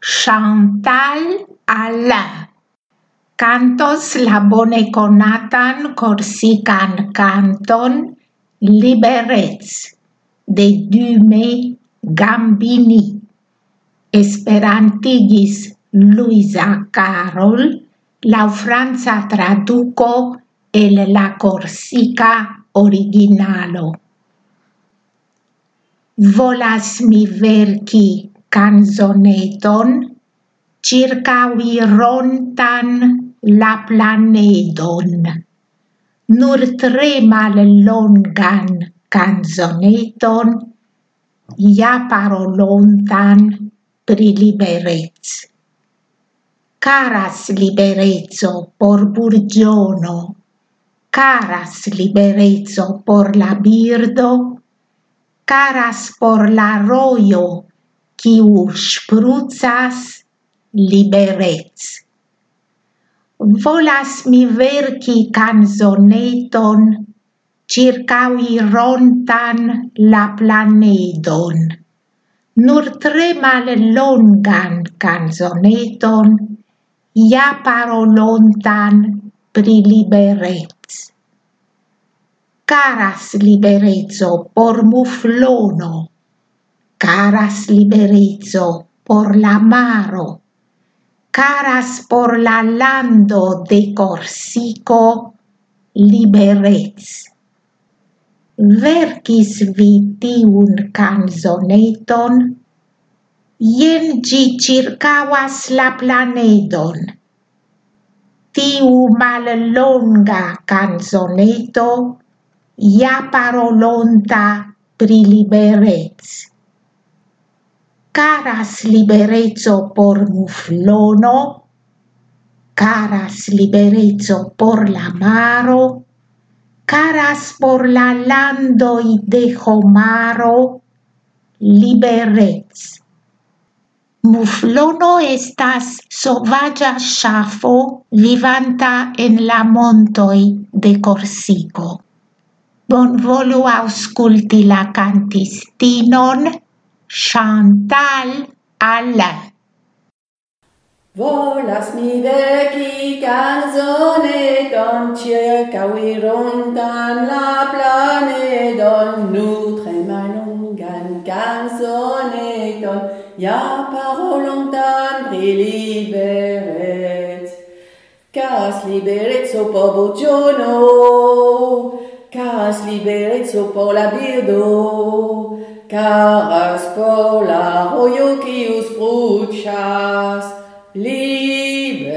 Chantal Alain cantos la bone conatan corsican canton Liberez de Dume Gambini. Esperantigis Luisa Carol la franza traduco el la corsica originalo. Volas mi verki canzoneton circavirontan la planedon. Nur tre mallongan canzoneton ja parolontan pri liberez. Caras liberezzo por burgiono, caras liberezzo por la birdo, caras por la roio, quiu sprucas liberec. Volas mi verci canzoneton circaui rontan la planedon, nur tre mal longan canzoneton, ja parolontan pri liberez. caras liberezzo por muflono Caras liberizo por la maro, caras por la lando de Corsico liberez. Vercis vi tiun canzoneton, jen gi circavas la planedon. Tiu mallonga canzoneto, ja parolonta pri liberez caras liberezzo por muflono, caras liberezzo por la maro, caras por la landoi de homaro, liberez. Muflono estas sovagia shafo vivanta en la montoi de Corsico. Bon volu ausculti la cantistinon, Chantal Alain. Wo lass mi weg i canzone don circaviron dan la plane don nutre malongan canzone don ja parolontan priliberet cas liberet so po buciono cas liberet so po la birdo caras pola roiocius bruchas, liberet,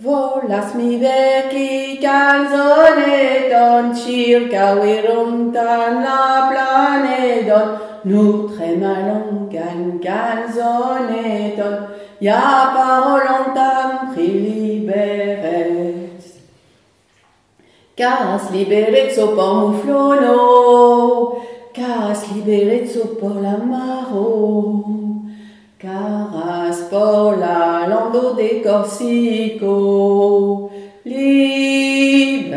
volas mi veci calzoneton, circa virumtan la planedon, nutre malongan calzoneton, ia parolantam priliberet. Caras liberet sopor Caras liberezzo por la maro, caras por la lando de Corsico, liberet.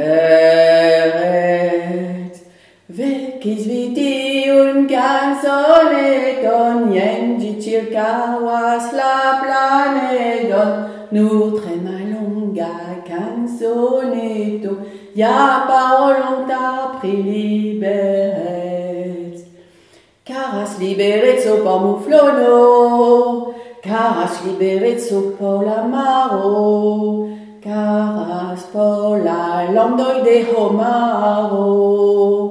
Vecis viti un canzoneton, yengi circa was la planedon, nutre malunga canzoneto, Ja, parolum ta priliberet. Caras liberetso pamuflono, caras liberetso polamaro, caras pola landoi de homaro.